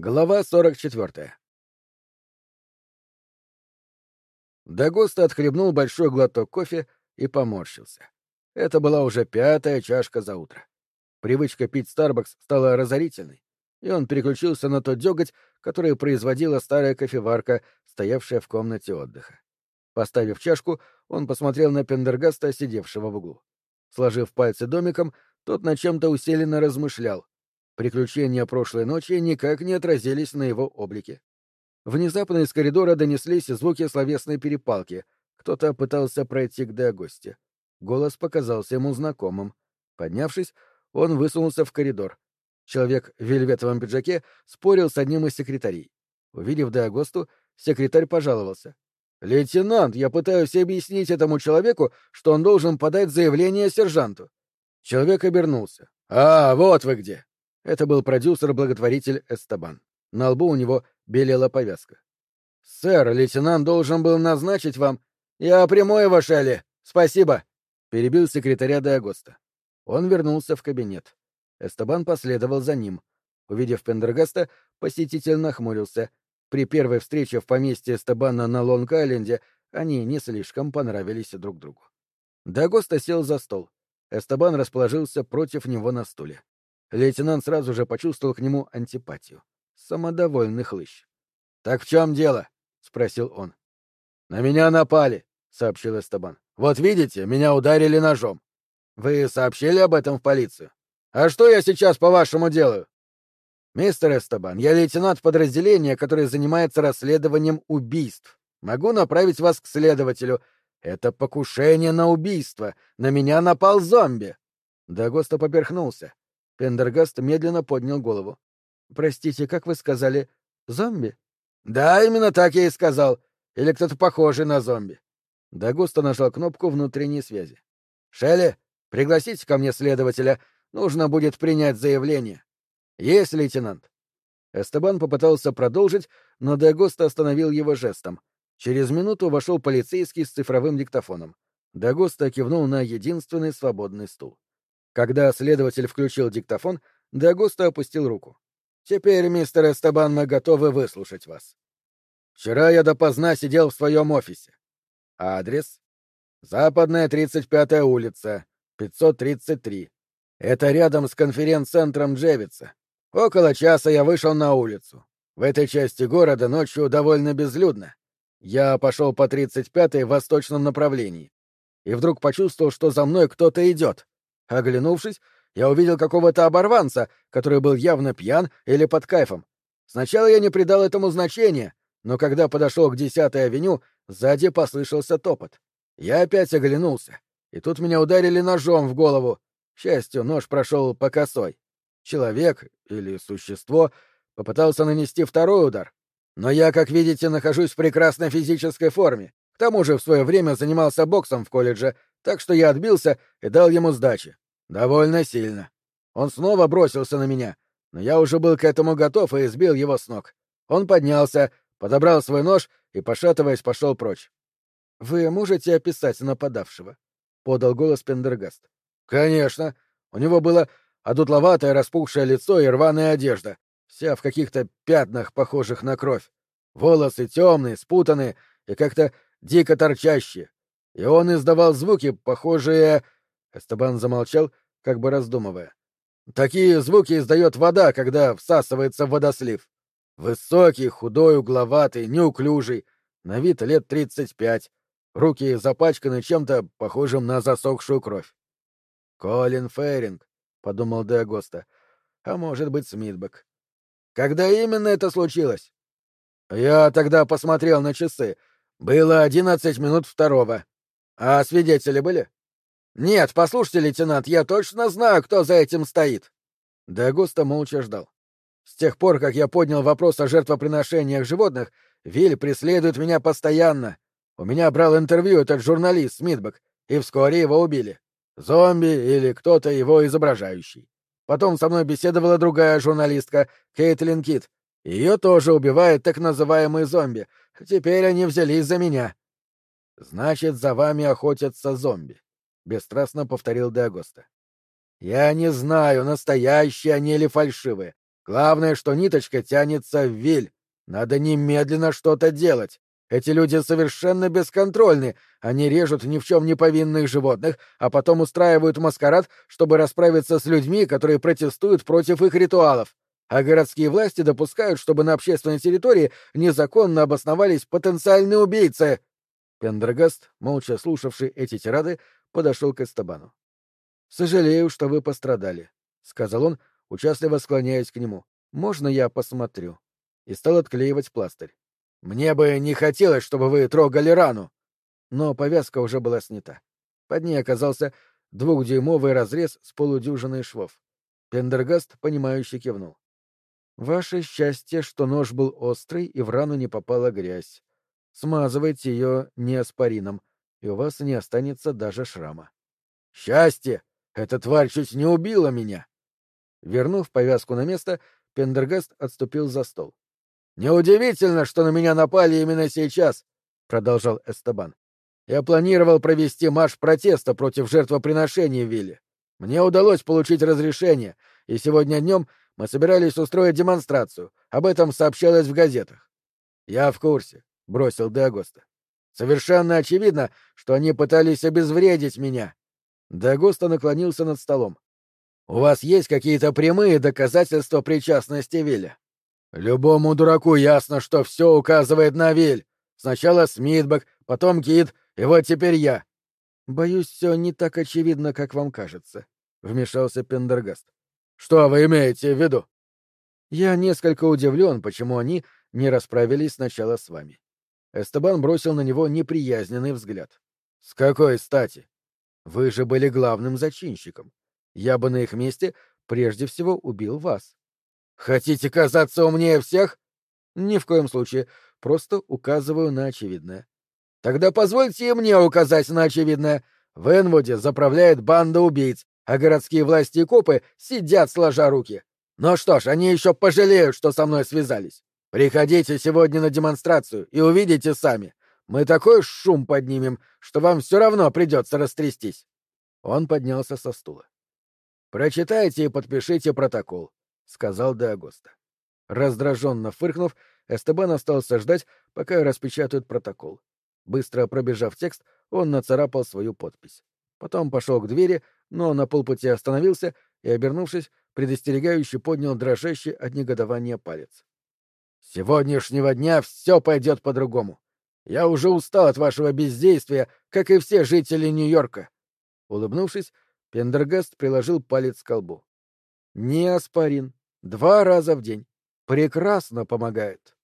Глава 44. Дагоста отхлебнул большой глоток кофе и поморщился. Это была уже пятая чашка за утро. Привычка пить Старбакс стала разорительной, и он переключился на тот деготь, который производила старая кофеварка, стоявшая в комнате отдыха. Поставив чашку, он посмотрел на Пендергаста, сидевшего в углу. Сложив пальцы домиком, тот на чем-то усиленно размышлял, Приключения прошлой ночи никак не отразились на его облике. Внезапно из коридора донеслись звуки словесной перепалки. Кто-то пытался пройти к Деогосте. Голос показался ему знакомым. Поднявшись, он высунулся в коридор. Человек в вельветовом пиджаке спорил с одним из секретарей. Увидев Деогосту, секретарь пожаловался. «Лейтенант, я пытаюсь объяснить этому человеку, что он должен подать заявление сержанту». Человек обернулся. «А, вот вы где!» Это был продюсер-благотворитель Эстабан. На лбу у него белела повязка. «Сэр, лейтенант должен был назначить вам...» «Я прямой, Вашели! Спасибо!» — перебил секретаря де Агоста. Он вернулся в кабинет. Эстабан последовал за ним. Увидев Пендергаста, посетитель нахмурился. При первой встрече в поместье Эстабана на Лонг-Айленде они не слишком понравились друг другу. Дагоста сел за стол. Эстабан расположился против него на стуле. Лейтенант сразу же почувствовал к нему антипатию. Самодовольный хлыщ. «Так в чем дело?» — спросил он. «На меня напали», — сообщил Эстебан. «Вот видите, меня ударили ножом. Вы сообщили об этом в полицию? А что я сейчас, по-вашему, делаю?» «Мистер Эстебан, я лейтенант подразделения, который занимается расследованием убийств. Могу направить вас к следователю. Это покушение на убийство. На меня напал зомби». Дагоста поперхнулся. Пендергаст медленно поднял голову. «Простите, как вы сказали, зомби?» «Да, именно так я и сказал. Или кто-то похожий на зомби». Дагуста нажал кнопку внутренней связи. «Шелли, пригласите ко мне следователя. Нужно будет принять заявление». «Есть, лейтенант». Эстебан попытался продолжить, но Дагуста остановил его жестом. Через минуту вошел полицейский с цифровым диктофоном. Дагуста кивнул на единственный свободный стул. Когда следователь включил диктофон, Дагуста опустил руку. «Теперь, мистер Эстебан, мы готовы выслушать вас. Вчера я допоздна сидел в своем офисе. Адрес? Западная 35-я улица, 533. Это рядом с конференц-центром Джевица. Около часа я вышел на улицу. В этой части города ночью довольно безлюдно. Я пошел по 35-й в восточном направлении. И вдруг почувствовал, что за мной кто-то идет. Оглянувшись, я увидел какого-то оборванца, который был явно пьян или под кайфом. Сначала я не придал этому значения, но когда подошел к десятой авеню, сзади послышался топот. Я опять оглянулся, и тут меня ударили ножом в голову. К счастью, нож прошел по косой. Человек или существо попытался нанести второй удар. Но я, как видите, нахожусь в прекрасной физической форме. К тому же в свое время занимался боксом в колледже, так что я отбился и дал ему сдачи. Довольно сильно. Он снова бросился на меня, но я уже был к этому готов и избил его с ног. Он поднялся, подобрал свой нож и, пошатываясь, пошел прочь. — Вы можете описать нападавшего? — подал голос Пендергаст. — Конечно. У него было одутловатое распухшее лицо и рваная одежда, вся в каких-то пятнах, похожих на кровь. Волосы темные, спутанные и как-то дико торчащие и он издавал звуки, похожие... Эстебан замолчал, как бы раздумывая. Такие звуки издает вода, когда всасывается в водослив. Высокий, худой, угловатый, неуклюжий, на вид лет тридцать пять, руки запачканы чем-то похожим на засохшую кровь. «Колин Феринг», — подумал Де «а может быть, Смитбек». «Когда именно это случилось?» «Я тогда посмотрел на часы. Было одиннадцать минут второго. А свидетели были? Нет, послушайте, лейтенант, я точно знаю, кто за этим стоит. Дагуста молча ждал. С тех пор, как я поднял вопрос о жертвоприношениях животных, Виль преследует меня постоянно. У меня брал интервью этот журналист Смитбек, и вскоре его убили. Зомби или кто-то его изображающий. Потом со мной беседовала другая журналистка, Кейтлин Кит. Ее тоже убивает так называемый зомби. Теперь они взялись за меня. Значит, за вами охотятся зомби, бесстрастно повторил Деагоста. Я не знаю, настоящие они или фальшивые. Главное, что ниточка тянется в виль. Надо немедленно что-то делать. Эти люди совершенно бесконтрольны. Они режут ни в чем не повинных животных, а потом устраивают маскарад, чтобы расправиться с людьми, которые протестуют против их ритуалов. А городские власти допускают, чтобы на общественной территории незаконно обосновались потенциальные убийцы. Пендергаст, молча слушавший эти тирады, подошел к Эстебану. «Сожалею, что вы пострадали», — сказал он, участливо склоняясь к нему. «Можно я посмотрю?» И стал отклеивать пластырь. «Мне бы не хотелось, чтобы вы трогали рану!» Но повязка уже была снята. Под ней оказался двухдюймовый разрез с полудюжиной швов. Пендергаст, понимающе кивнул. «Ваше счастье, что нож был острый и в рану не попала грязь. Смазывайте ее неоспорином, и у вас не останется даже шрама». «Счастье! Эта тварь чуть не убила меня!» Вернув повязку на место, Пендергаст отступил за стол. «Неудивительно, что на меня напали именно сейчас», — продолжал Эстебан. «Я планировал провести марш протеста против жертвоприношений в Вилле. Мне удалось получить разрешение, и сегодня днем мы собирались устроить демонстрацию. Об этом сообщалось в газетах». «Я в курсе», — бросил Де «Совершенно очевидно, что они пытались обезвредить меня». Де наклонился над столом. «У вас есть какие-то прямые доказательства причастности Вилля?» Любому дураку ясно, что все указывает на Виль. Сначала Смитбек, потом Кит, и вот теперь я. Боюсь, все не так очевидно, как вам кажется, вмешался Пендергаст. Что вы имеете в виду? Я несколько удивлен, почему они не расправились сначала с вами. Эстебан бросил на него неприязненный взгляд. С какой стати? Вы же были главным зачинщиком. Я бы на их месте прежде всего убил вас. Хотите казаться умнее всех? Ни в коем случае. Просто указываю на очевидное. Тогда позвольте мне указать на очевидное. В Энвуде заправляет банда убийц, а городские власти и копы сидят сложа руки. Ну что ж, они еще пожалеют, что со мной связались. Приходите сегодня на демонстрацию и увидите сами. Мы такой шум поднимем, что вам все равно придется растрястись. Он поднялся со стула. Прочитайте и подпишите протокол сказал Де Раздраженно фыркнув, Эстебан остался ждать, пока распечатают протокол. Быстро пробежав текст, он нацарапал свою подпись. Потом пошел к двери, но на полпути остановился и, обернувшись, предостерегающе поднял дрожащий от негодования палец. «С сегодняшнего дня все пойдет по-другому. Я уже устал от вашего бездействия, как и все жители Нью-Йорка». Улыбнувшись, Пендергаст приложил палец к колбу. «Неоспорин. Два раза в день. Прекрасно помогает.